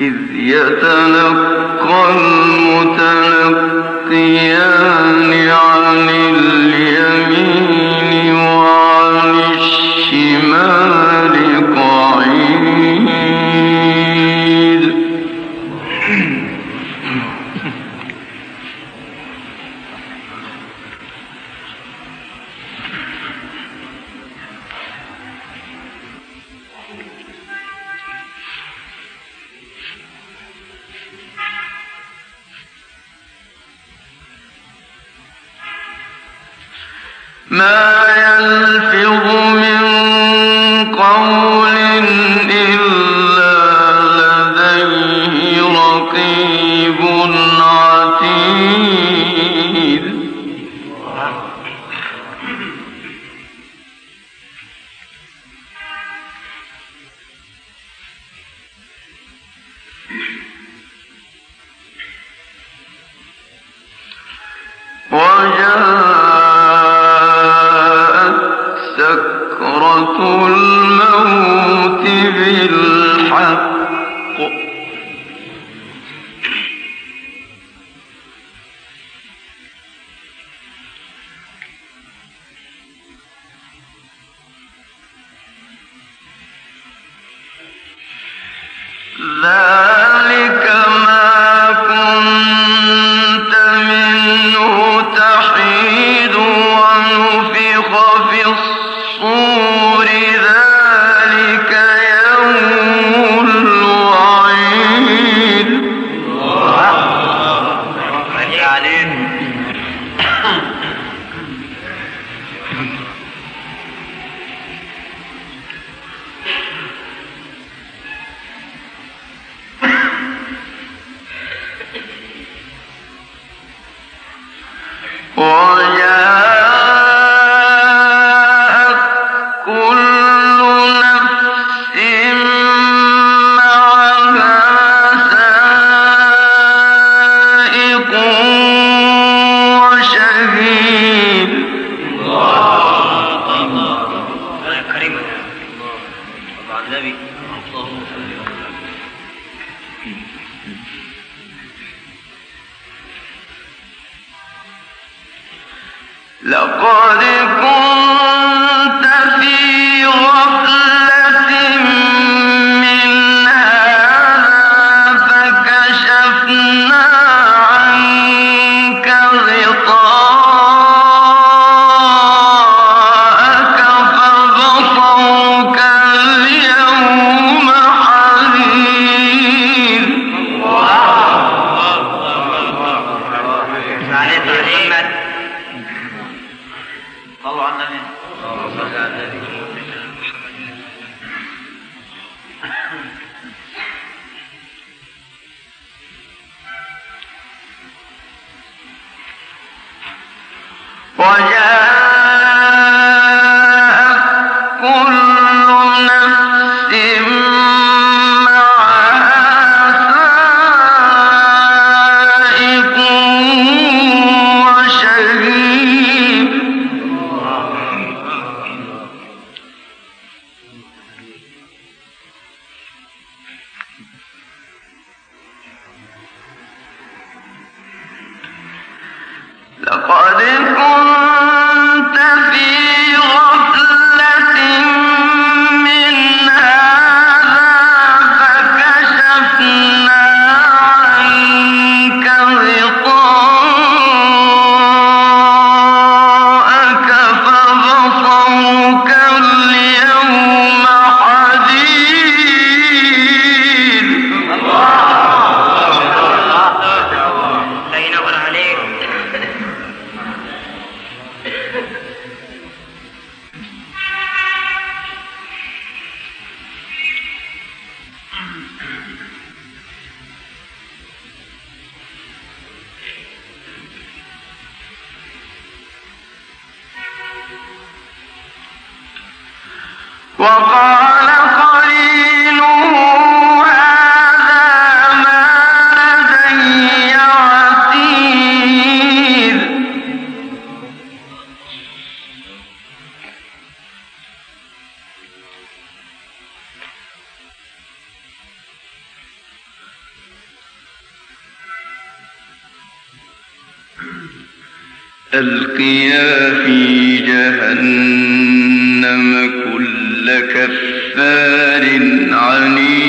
إذ يتلقى المتلقيان عن اليمين سكرة الموت بالحق. النبي. اللهم صل وسلم لقد ألقيا في جهنم كل كفار عنيد.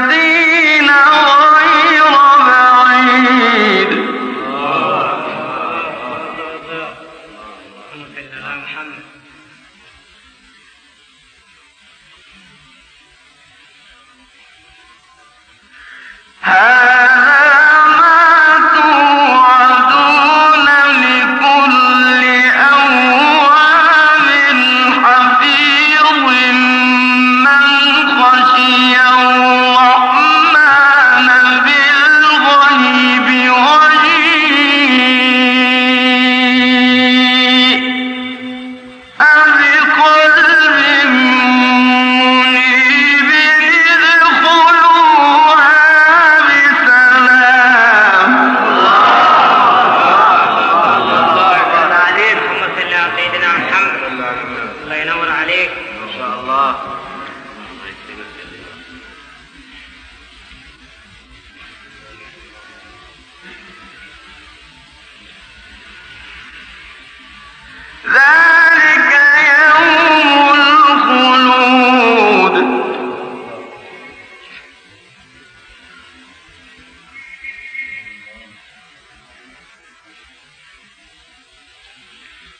الذين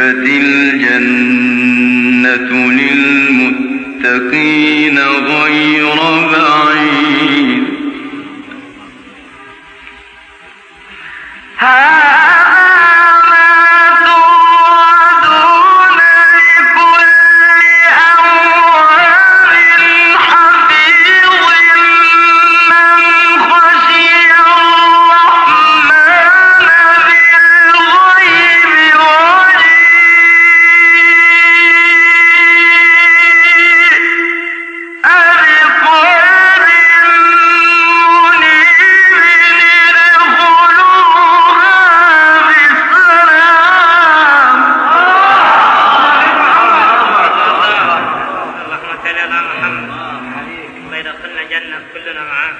أزلفت الجنة للمتقين الجنة كلنا معاه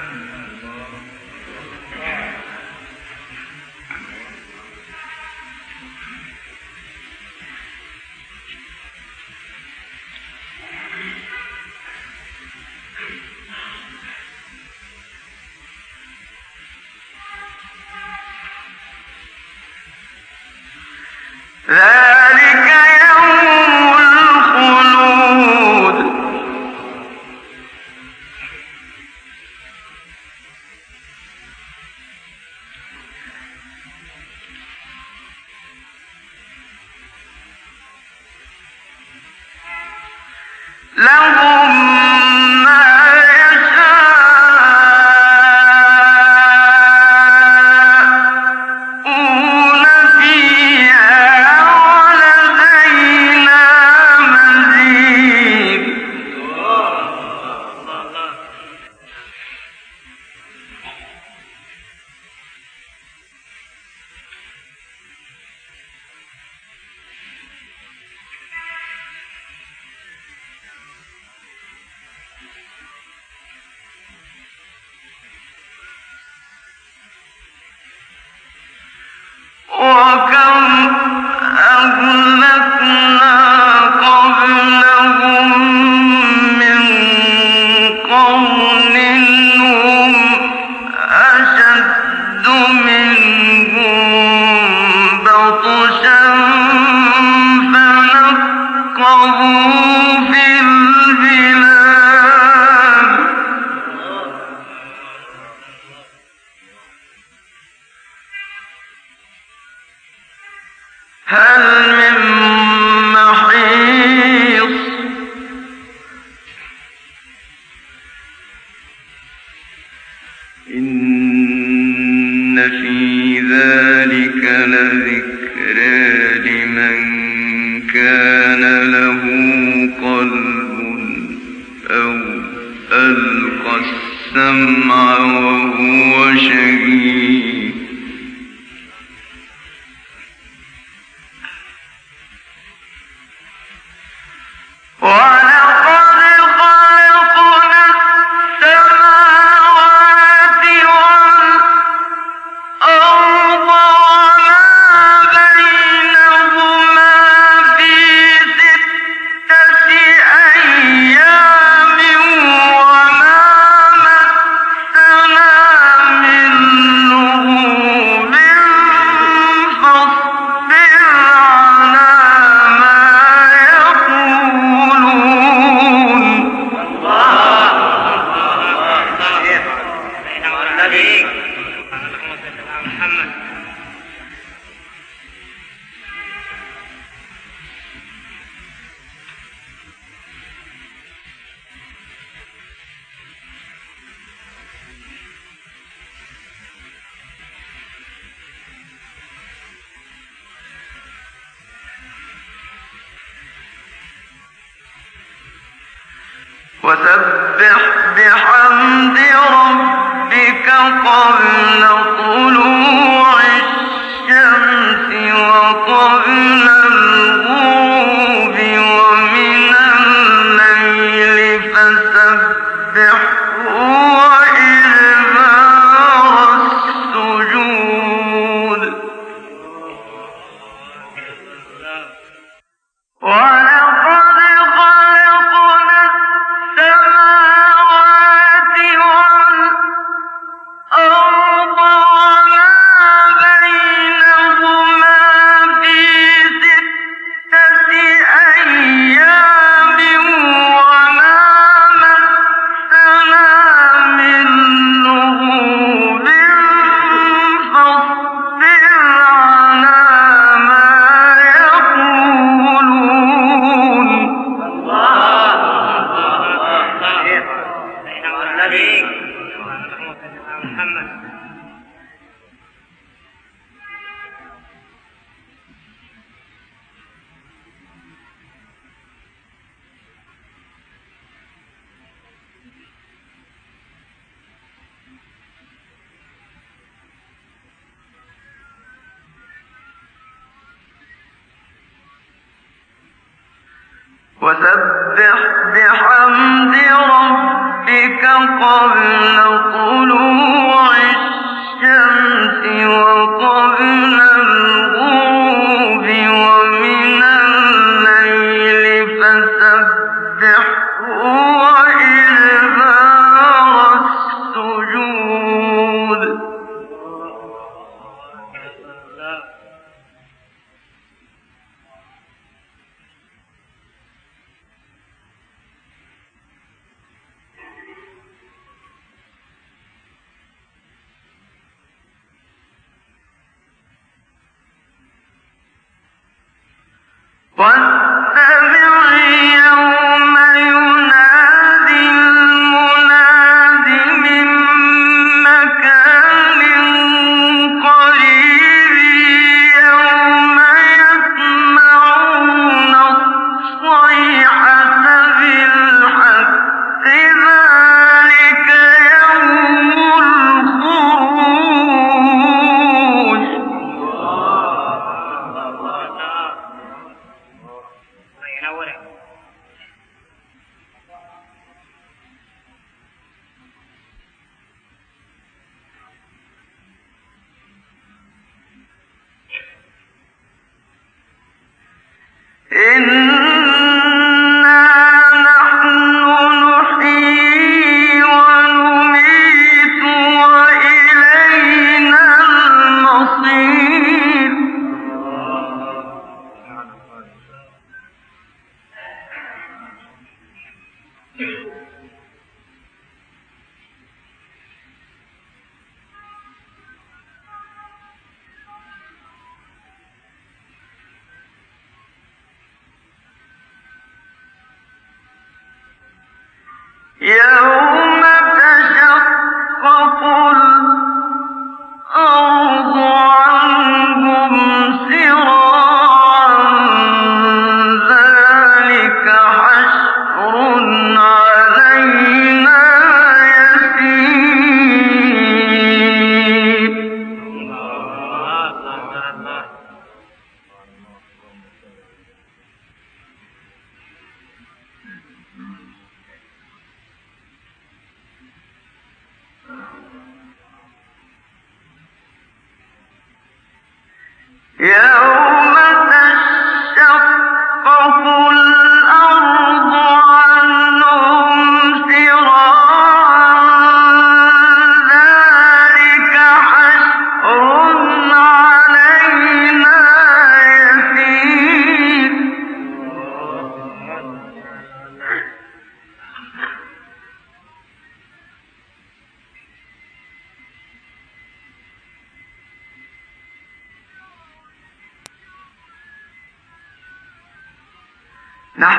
بحمد ربك قبل طلوع Yeah.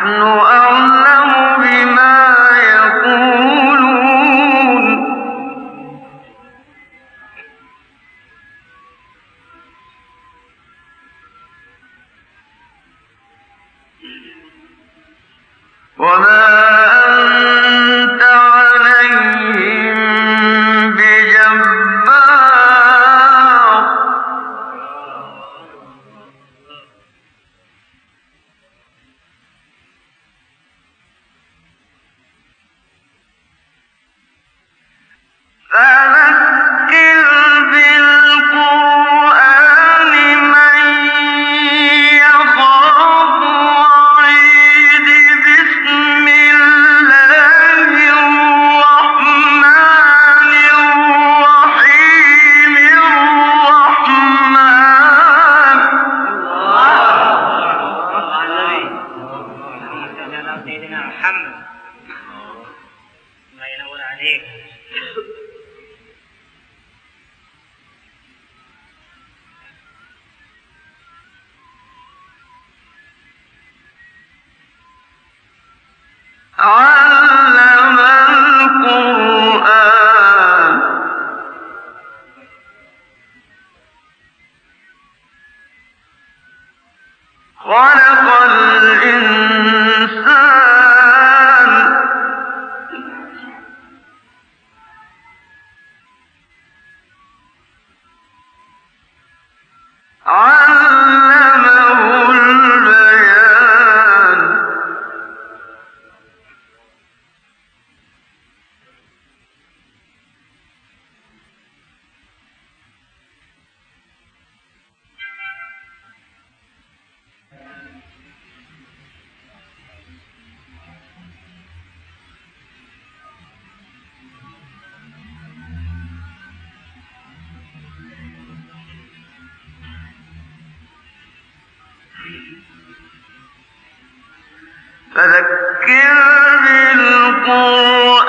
نحن فذكر بالقرآن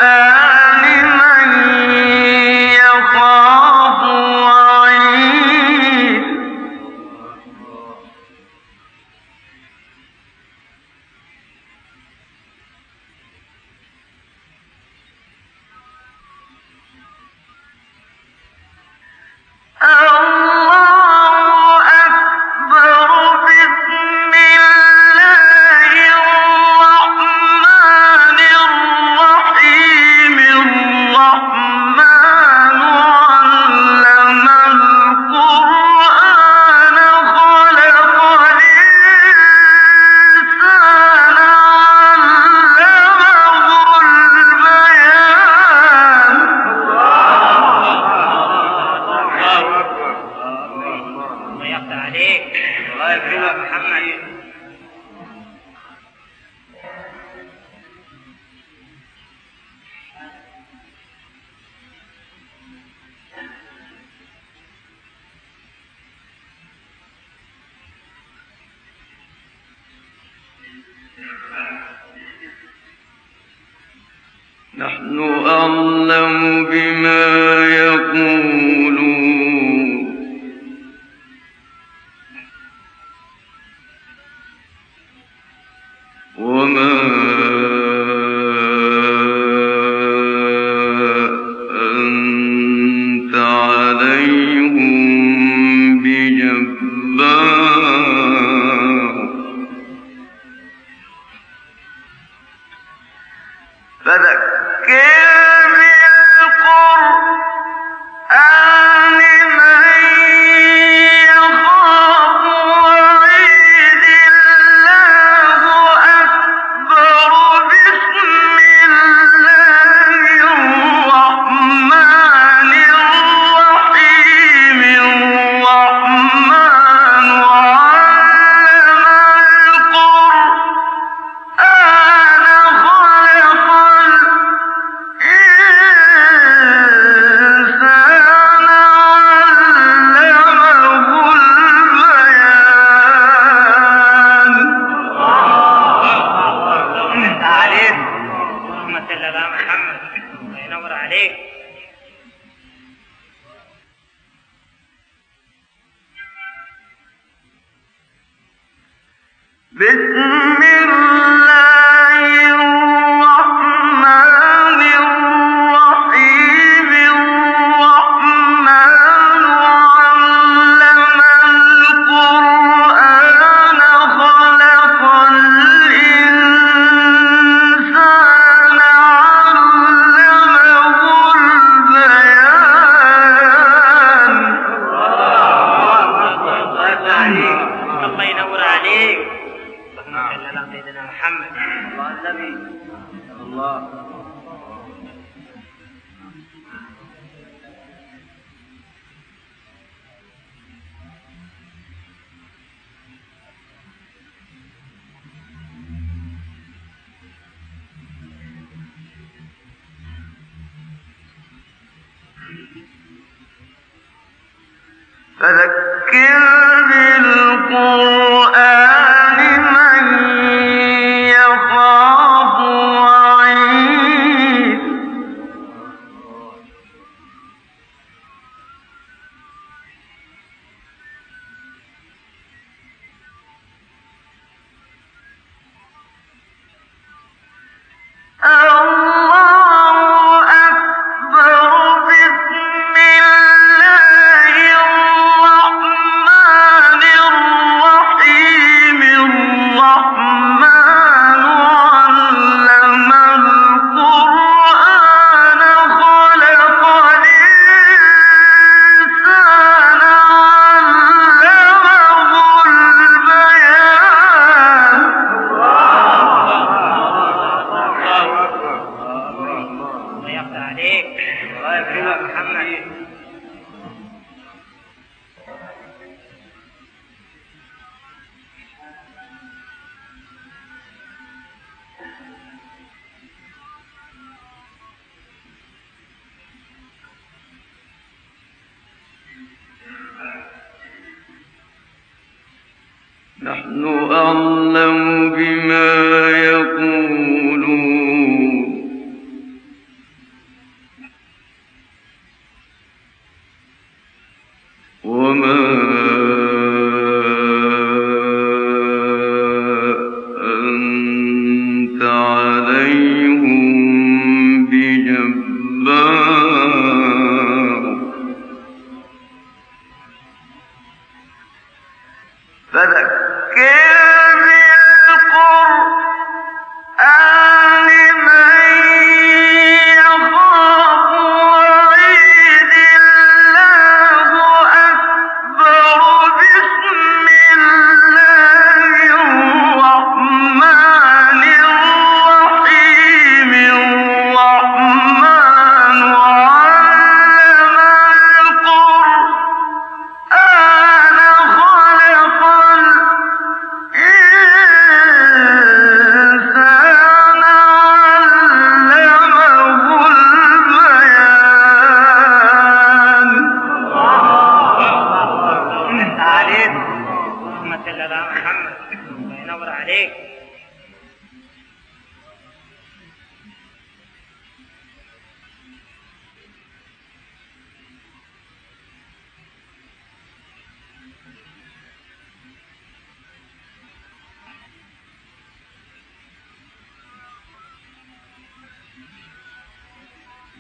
ينور عليك. نعم. اللهم صل على سيدنا محمد. الله الله. فذكر بالقرآن أكبر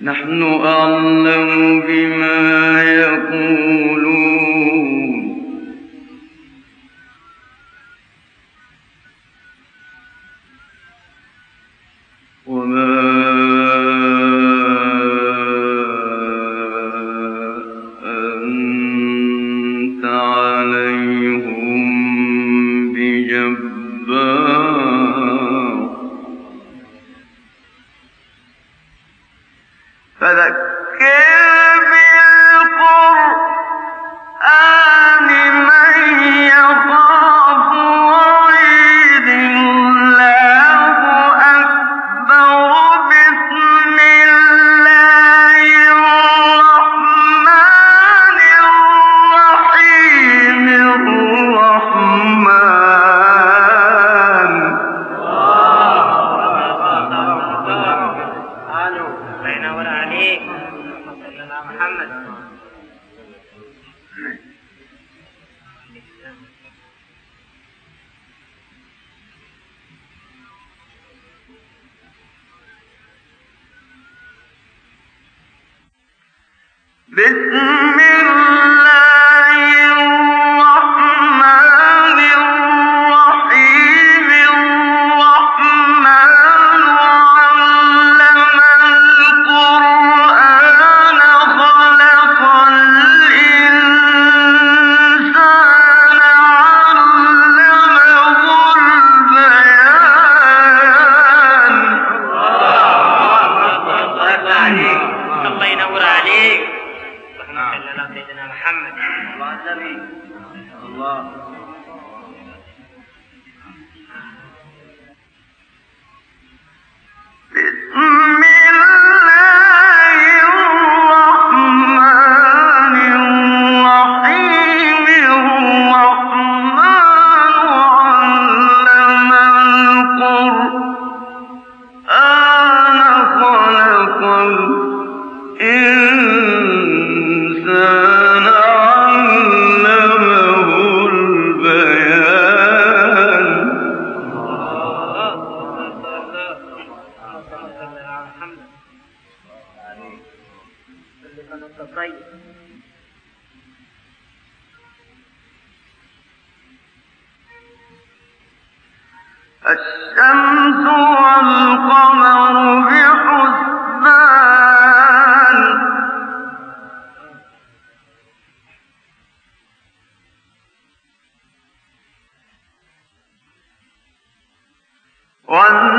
نحن أعلم بما يقولون. وما أنت عليهم والنجم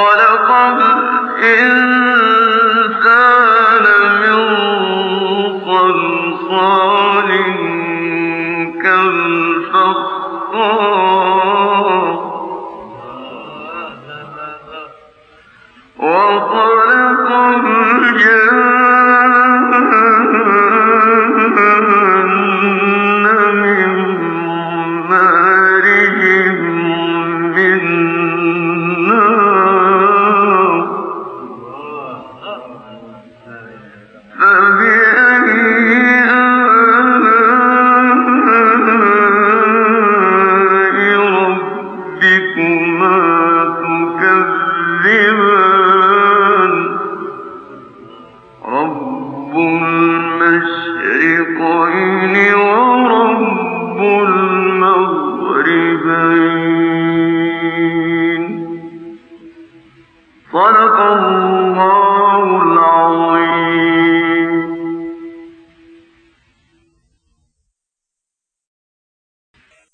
خلق الإنسان